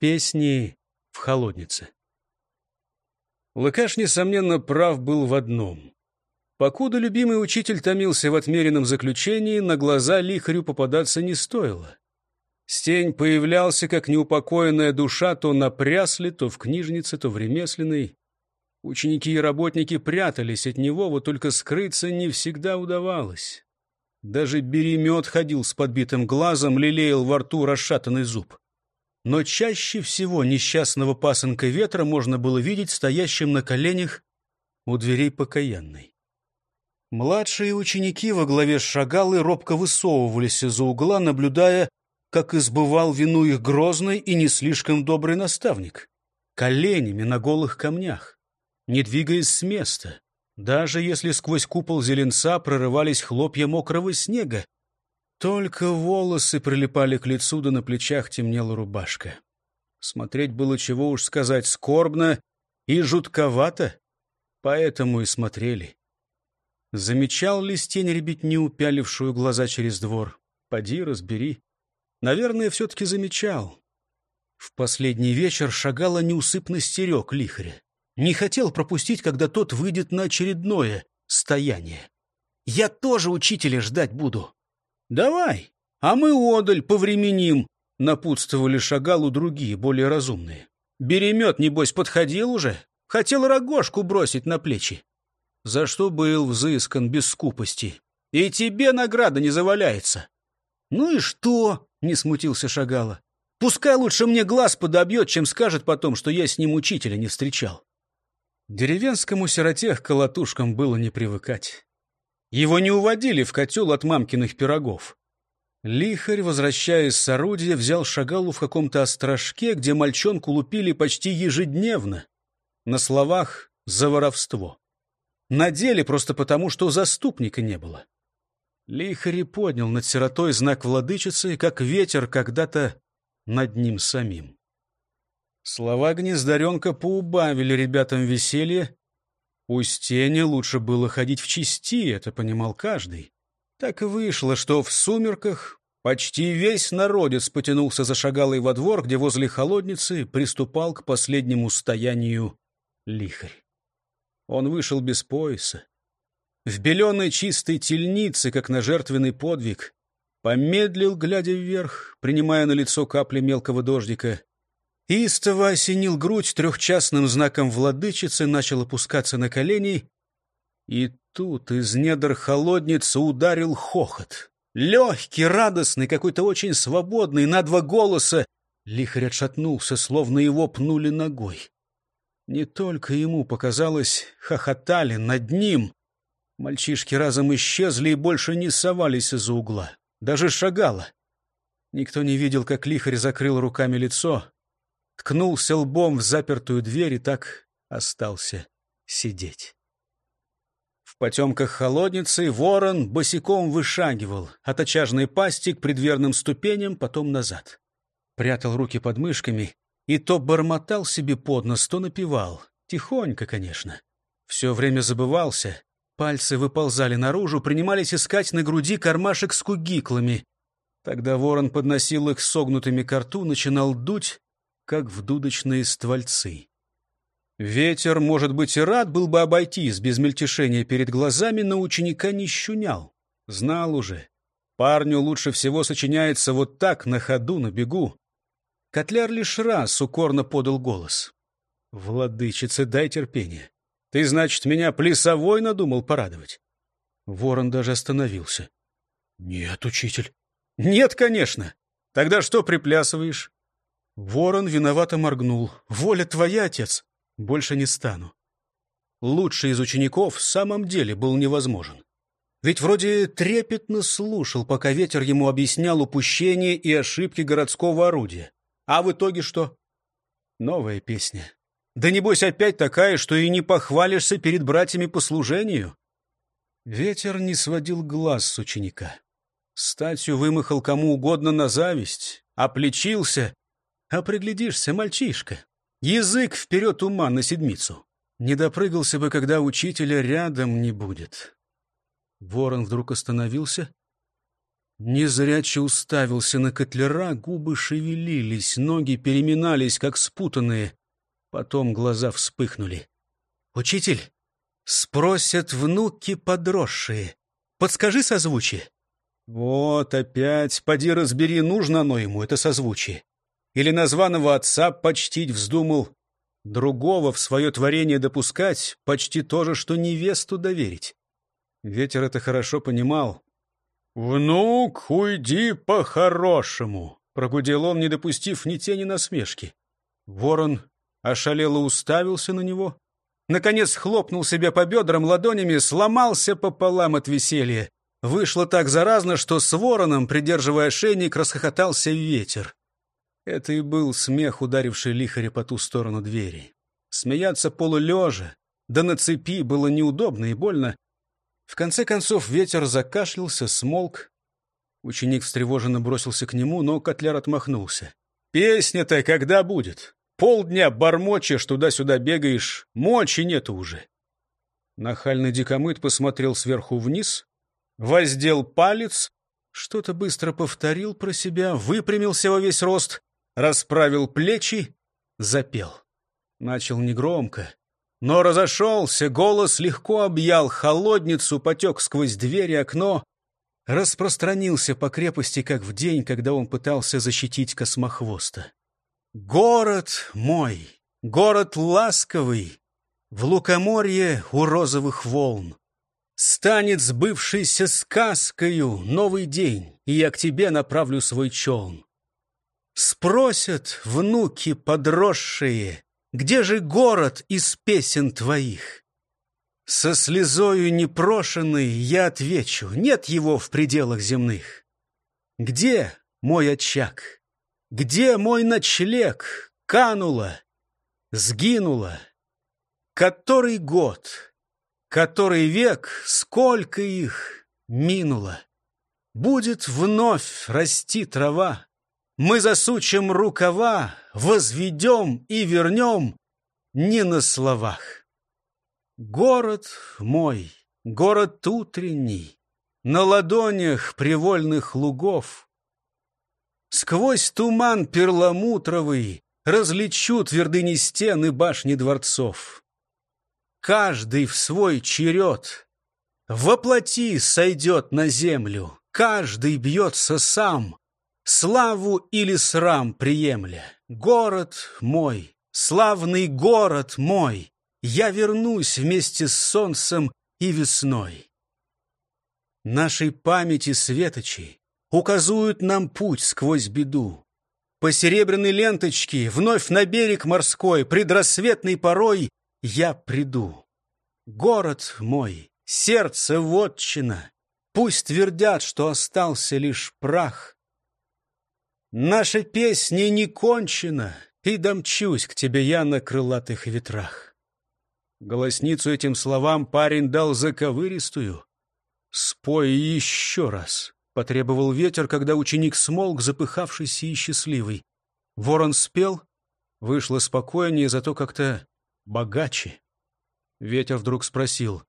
Песни в холоднице. Лыкаш, несомненно, прав был в одном. Покуда любимый учитель томился в отмеренном заключении, на глаза лихарю попадаться не стоило. Стень появлялся, как неупокоенная душа, то на прясле, то в книжнице, то в ремесленной. Ученики и работники прятались от него, вот только скрыться не всегда удавалось. Даже беремет ходил с подбитым глазом, лелеял во рту расшатанный зуб. Но чаще всего несчастного пасынка ветра можно было видеть стоящим на коленях у дверей покаянной. Младшие ученики во главе с шагалы робко высовывались из-за угла, наблюдая, как избывал вину их грозный и не слишком добрый наставник. Коленями на голых камнях, не двигаясь с места, даже если сквозь купол зеленца прорывались хлопья мокрого снега. Только волосы прилипали к лицу, да на плечах темнела рубашка. Смотреть было чего уж сказать скорбно и жутковато, поэтому и смотрели. Замечал ли стень ребятню, пялившую глаза через двор? Поди, разбери. Наверное, все-таки замечал. В последний вечер шагала неусыпно стерег лихаря. Не хотел пропустить, когда тот выйдет на очередное стояние. «Я тоже учителя ждать буду». «Давай, а мы одаль повременим», — напутствовали шагалу другие, более разумные. «Беремет, небось, подходил уже? Хотел рогожку бросить на плечи». За что был взыскан без скупости. И тебе награда не заваляется. «Ну и что?» — не смутился Шагала. «Пускай лучше мне глаз подобьет, чем скажет потом, что я с ним учителя не встречал». Деревенскому сироте к колотушкам было не привыкать. Его не уводили в котел от мамкиных пирогов. Лихарь, возвращаясь с орудия, взял шагалу в каком-то острожке, где мальчонку лупили почти ежедневно. На словах «за воровство». На деле просто потому, что заступника не было. Лихари поднял над сиротой знак владычицы, как ветер когда-то над ним самим. Слова гнездаренка поубавили ребятам веселье. У стени лучше было ходить в чести, это понимал каждый. Так и вышло, что в сумерках почти весь народец потянулся за шагалой во двор, где возле холодницы приступал к последнему стоянию лихарь. Он вышел без пояса, в беленой чистой тельнице, как на жертвенный подвиг, помедлил, глядя вверх, принимая на лицо капли мелкого дождика. Истово осенил грудь трехчастным знаком владычицы, начал опускаться на колени. И тут из недр холодницы ударил хохот. Легкий, радостный, какой-то очень свободный, на два голоса. Лихарь отшатнулся, словно его пнули ногой. Не только ему показалось, хохотали над ним. Мальчишки разом исчезли и больше не совались из-за угла. Даже шагало. Никто не видел, как лихарь закрыл руками лицо, ткнулся лбом в запертую дверь и так остался сидеть. В потемках холодницы ворон босиком вышагивал от очажной пасти к предверным ступеням, потом назад. Прятал руки под мышками и то бормотал себе под нос, то напевал. Тихонько, конечно. Все время забывался, Пальцы выползали наружу, принимались искать на груди кармашек с кугиклами. Тогда ворон подносил их согнутыми к рту, начинал дуть, как в дудочные ствольцы. Ветер, может быть, и рад был бы обойтись без мельтешения перед глазами, но ученика не щунял. Знал уже. Парню лучше всего сочиняется вот так, на ходу, на бегу. Котляр лишь раз укорно подал голос. «Владычица, дай терпение. Ты, значит, меня плясовой надумал порадовать? Ворон даже остановился. Нет, учитель. Нет, конечно. Тогда что приплясываешь? Ворон виновато моргнул. Воля твоя, отец. Больше не стану. Лучший из учеников в самом деле был невозможен. Ведь вроде трепетно слушал, пока ветер ему объяснял упущения и ошибки городского орудия. А в итоге что? Новая песня. Да небось опять такая, что и не похвалишься перед братьями по служению. Ветер не сводил глаз с ученика. Статью вымахал кому угодно на зависть, оплечился. А приглядишься, мальчишка. Язык вперед ума на седмицу. Не допрыгался бы, когда учителя рядом не будет. Ворон вдруг остановился. Незряче уставился на котлера, губы шевелились, ноги переминались, как спутанные. Потом глаза вспыхнули. «Учитель, спросят внуки подросшие. Подскажи созвучие». Вот опять, поди разбери, нужно оно ему, это созвучие. Или названного отца почтить вздумал, другого в свое творение допускать, почти то же, что невесту доверить. Ветер это хорошо понимал. «Внук, уйди по-хорошему!» — прогудел он, не допустив ни тени насмешки. Ворон ошалело уставился на него. Наконец хлопнул себя по бедрам ладонями, сломался пополам от веселья. Вышло так заразно, что с вороном, придерживая ошейник, расхохотался ветер. Это и был смех, ударивший лихаря по ту сторону двери. Смеяться полулежа, да на цепи было неудобно и больно. В конце концов ветер закашлялся, смолк. Ученик встревоженно бросился к нему, но котляр отмахнулся. «Песня-то когда будет? Полдня бормочешь, туда-сюда бегаешь, мочи нету уже». Нахальный дикомыт посмотрел сверху вниз, воздел палец, что-то быстро повторил про себя, выпрямился во весь рост, расправил плечи, запел. Начал негромко, но разошелся, голос легко объял холодницу, потек сквозь дверь и окно, распространился по крепости, как в день, когда он пытался защитить космохвоста. «Город мой, город ласковый, в лукоморье у розовых волн. Станет сбывшейся сказкою новый день, и я к тебе направлю свой челн. Спросят внуки подросшие, где же город из песен твоих? Со слезою непрошенной я отвечу, нет его в пределах земных. Где мой очаг? Где мой ночлег? Канула, сгинула. Который год, который век, сколько их минуло. Будет вновь расти трава, мы засучим рукава, возведем и вернем не на словах. Город мой, город утренний, на ладонях привольных лугов. Сквозь туман перламутровый различу твердыни стен и башни дворцов. Каждый в свой черед воплоти сойдет на землю, каждый бьется сам, Славу или срам приемля, город мой, славный город мой, я вернусь вместе с солнцем и весной. Нашей памяти светочи указуют нам путь сквозь беду. По серебряной ленточке вновь на берег морской предрассветной порой я приду. Город мой, сердце вотчина, пусть твердят, что остался лишь прах. Наша песня не кончена, и домчусь к тебе я на крылатых ветрах. Голосницу этим словам парень дал заковыристую. «Спой еще раз», — потребовал ветер, когда ученик смолк, запыхавшийся и счастливый. Ворон спел, вышло спокойнее, зато как-то богаче. Ветер вдруг спросил,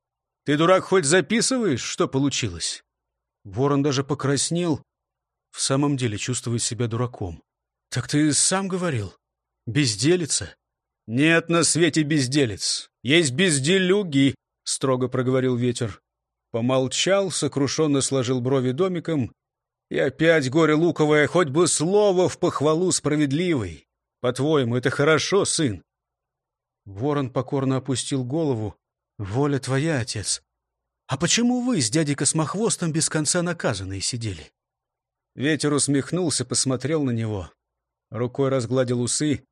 «Ты, дурак, хоть записываешь, что получилось?» Ворон даже покраснел, в самом деле чувствую себя дураком. Так ты сам говорил. Безделица? Нет на свете безделец. Есть безделюги, строго проговорил ветер. Помолчал, сокрушенно сложил брови домиком. И опять горе луковое, хоть бы слово в похвалу справедливой. По-твоему, это хорошо, сын? Ворон покорно опустил голову. Воля твоя, отец. А почему вы с дядей Космохвостом без конца наказанные сидели? Ветер усмехнулся, посмотрел на него. Рукой разгладил усы.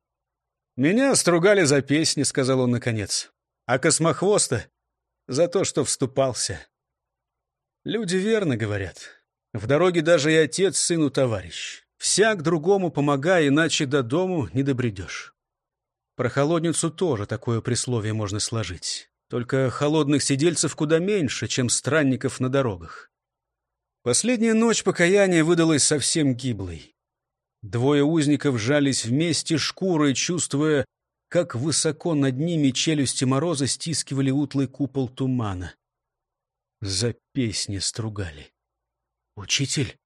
«Меня стругали за песни», — сказал он наконец. «А космохвоста — за то, что вступался». Люди верно говорят. В дороге даже и отец сыну товарищ. Всяк другому помогай, иначе до дому не добредешь. Про холодницу тоже такое присловие можно сложить. Только холодных сидельцев куда меньше, чем странников на дорогах. Последняя ночь покаяния выдалась совсем гиблой. Двое узников жались вместе шкурой, чувствуя, как высоко над ними челюсти мороза стискивали утлый купол тумана. За песни стругали. «Учитель,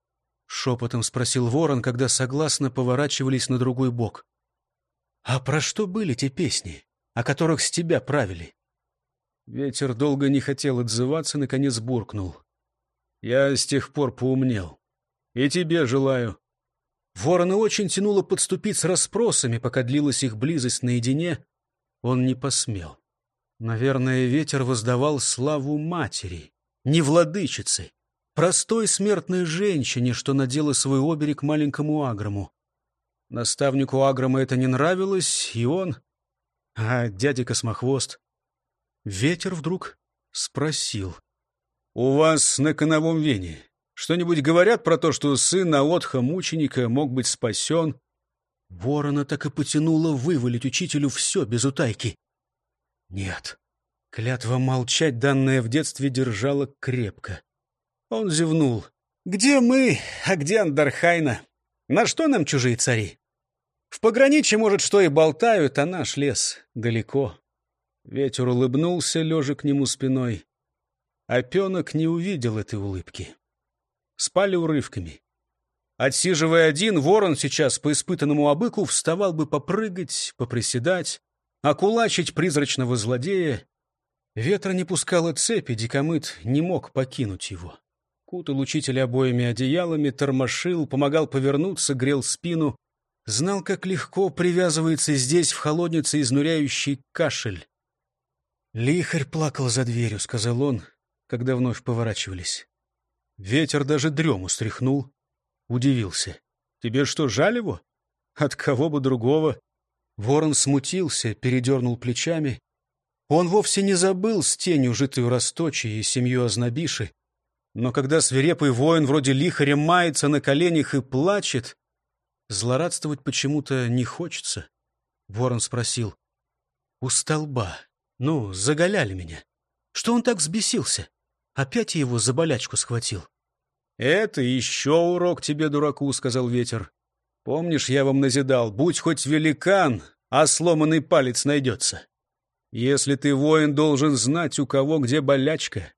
Шепотом спросил ворон, когда согласно поворачивались на другой бок. А про что были те песни, о которых с тебя правили? Ветер долго не хотел отзываться, наконец буркнул. Я с тех пор поумнел. И тебе желаю. Ворона очень тянуло подступить с расспросами, пока длилась их близость наедине. Он не посмел. Наверное, ветер воздавал славу матери, не владычицы, простой смертной женщине, что надела свой оберег маленькому Агрому. Наставнику Аграма это не нравилось, и он... А дядя Космохвост... Ветер вдруг спросил. — У вас на коновом вене что-нибудь говорят про то, что сын Наотха, мученика, мог быть спасен? Ворона так и потянуло вывалить учителю все без утайки. Нет, клятва молчать, данная в детстве, держала крепко. Он зевнул. «Где мы, а где Андархайна? На что нам чужие цари? В пограничье, может, что и болтают, а наш лес далеко». Ветер улыбнулся, лежа к нему спиной. Опенок не увидел этой улыбки. Спали урывками. Отсиживая один, ворон сейчас по испытанному обыку вставал бы попрыгать, поприседать, окулачить призрачного злодея. Ветра не пускала цепи, дикомыт не мог покинуть его. Кутал учителя обоими одеялами, тормошил, помогал повернуться, грел спину. Знал, как легко привязывается здесь, в холоднице, изнуряющий кашель. «Лихарь плакал за дверью», — сказал он, когда вновь поворачивались. Ветер даже дрему стряхнул. Удивился. «Тебе что, жаль его? От кого бы другого?» Ворон смутился, передернул плечами. Он вовсе не забыл с тенью житую Росточи и семью Ознобиши. Но когда свирепый воин вроде лихаря мается на коленях и плачет, злорадствовать почему-то не хочется. Ворон спросил. «У столба. Ну, заголяли меня. Что он так взбесился? Опять его за болячку схватил?» «Это еще урок тебе, дураку», — сказал ветер. «Помнишь, я вам назидал, будь хоть великан, а сломанный палец найдется. Если ты воин, должен знать, у кого где болячка.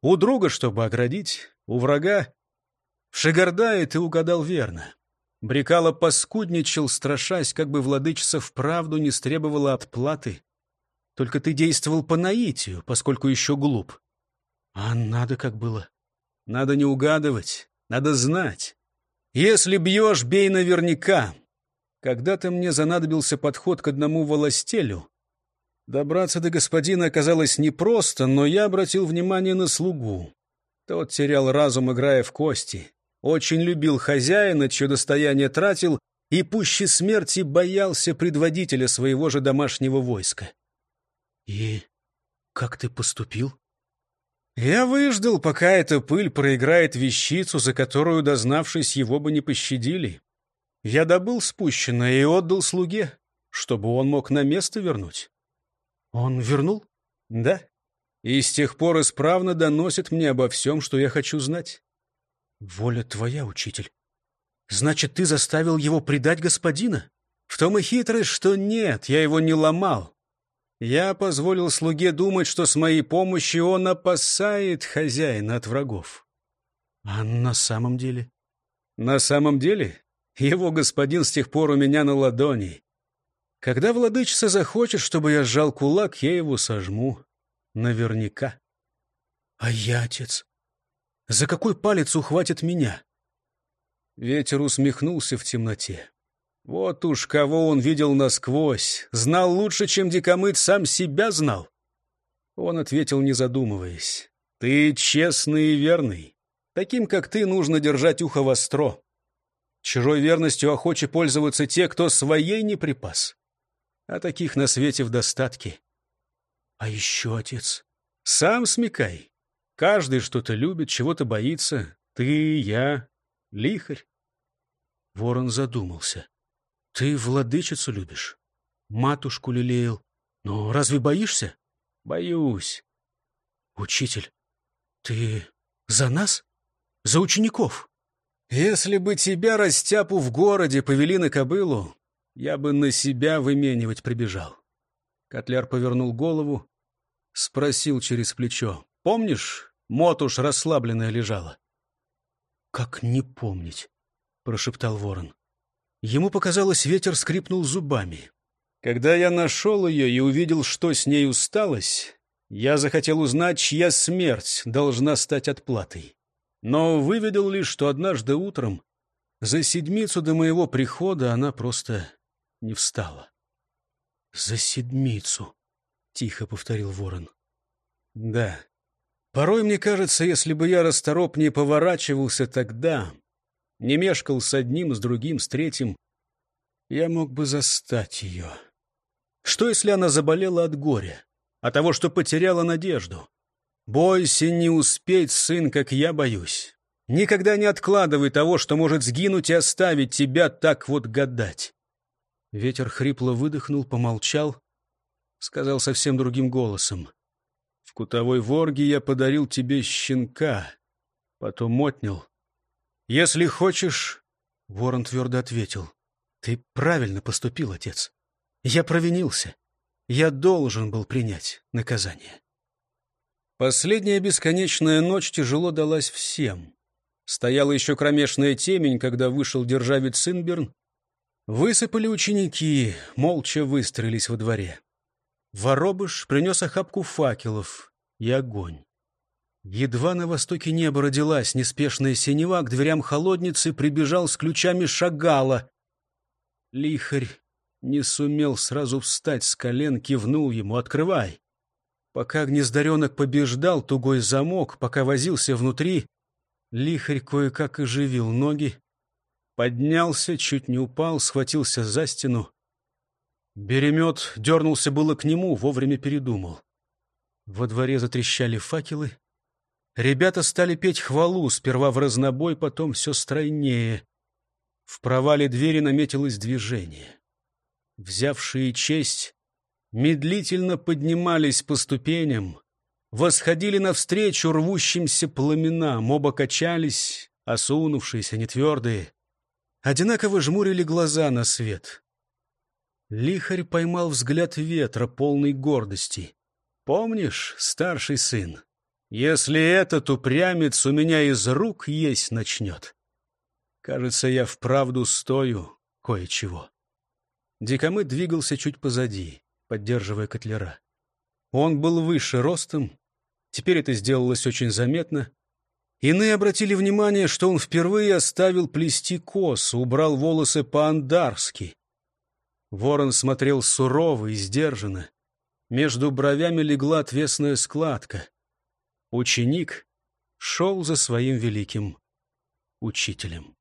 У друга, чтобы оградить, у врага. В Шигардае ты угадал верно. Брикало поскудничал, страшась, как бы владычица вправду не стребовала отплаты. Только ты действовал по наитию, поскольку еще глуп. А надо как было. Надо не угадывать, надо знать. Если бьешь, бей наверняка. Когда-то мне занадобился подход к одному волостелю. Добраться до господина оказалось непросто, но я обратил внимание на слугу. Тот терял разум, играя в кости. Очень любил хозяина, чье достояние тратил, и пуще смерти боялся предводителя своего же домашнего войска. — И как ты поступил? Я выждал, пока эта пыль проиграет вещицу, за которую, дознавшись, его бы не пощадили. Я добыл спущенное и отдал слуге, чтобы он мог на место вернуть. Он вернул? Да. И с тех пор исправно доносит мне обо всем, что я хочу знать. Воля твоя, учитель. Значит, ты заставил его предать господина? В том и хитрость, что нет, я его не ломал. Я позволил слуге думать, что с моей помощью он опасает хозяина от врагов. А на самом деле? На самом деле? Его господин с тех пор у меня на ладони. Когда владычица захочет, чтобы я сжал кулак, я его сожму. Наверняка. А я, отец, за какой палец ухватит меня? Ветер усмехнулся в темноте. Вот уж кого он видел насквозь, знал лучше, чем дикомыт сам себя знал. Он ответил, не задумываясь. «Ты честный и верный. Таким, как ты, нужно держать ухо востро. Чужой верностью охоче пользоваться те, кто своей не припас. А таких на свете в достатке. А еще, отец, сам смекай. Каждый что-то любит, чего-то боится. Ты, я, лихарь. Ворон задумался. Ты владычицу любишь, матушку лелеял. Но разве боишься? Боюсь. Учитель, ты за нас? За учеников? Если бы тебя, растяпу, в городе повели на кобылу, я бы на себя выменивать прибежал. Котляр повернул голову, спросил через плечо. Помнишь, мотуш расслабленная лежала? «Как не помнить?» — прошептал ворон. Ему показалось, ветер скрипнул зубами. Когда я нашел ее и увидел, что с ней усталось, я захотел узнать, чья смерть должна стать отплатой. Но выведал лишь, что однажды утром, за седмицу до моего прихода, она просто не встала. «За седмицу», — тихо повторил ворон. «Да. Порой мне кажется, если бы я расторопнее поворачивался тогда, не мешкал с одним, с другим, с третьим, я мог бы застать ее. Что, если она заболела от горя, от того, что потеряла надежду? Бойся не успеть, сын, как я боюсь. Никогда не откладывай того, что может сгинуть и оставить тебя так вот гадать. Ветер хрипло выдохнул, помолчал, сказал совсем другим голосом. В кутовой ворге я подарил тебе щенка, потом отнял. Если хочешь, — Ворон твердо ответил, — ты правильно поступил, отец. Я провинился. Я должен был принять наказание. Последняя бесконечная ночь тяжело далась всем. Стояла еще кромешная темень, когда вышел державец Синберн. Высыпали ученики, молча выстрелились во дворе. Воробыш принес охапку факелов и огонь. Едва на востоке неба родилась неспешная синева, к дверям холодницы прибежал с ключами шагала. Лихарь не сумел сразу встать с колен, кивнул ему «Открывай!». Пока гнездоренок побеждал тугой замок, пока возился внутри, лихарь кое-как оживил ноги, поднялся, чуть не упал, схватился за стену. Беремет дернулся было к нему, вовремя передумал. Во дворе затрещали факелы. Ребята стали петь хвалу, сперва в разнобой, потом все стройнее. В провале двери наметилось движение. Взявшие честь медлительно поднимались по ступеням, восходили навстречу рвущимся пламенам, оба качались, осунувшиеся, нетвердые. Одинаково жмурили глаза на свет. Лихарь поймал взгляд ветра, полный гордости. «Помнишь, старший сын, если этот упрямец у меня из рук есть начнет, кажется, я вправду стою кое-чего». Дикомы двигался чуть позади, поддерживая котлера. Он был выше ростом, теперь это сделалось очень заметно. Иные обратили внимание, что он впервые оставил плести косу, убрал волосы по-андарски, Ворон смотрел сурово и сдержанно. Между бровями легла отвесная складка. Ученик шел за своим великим учителем.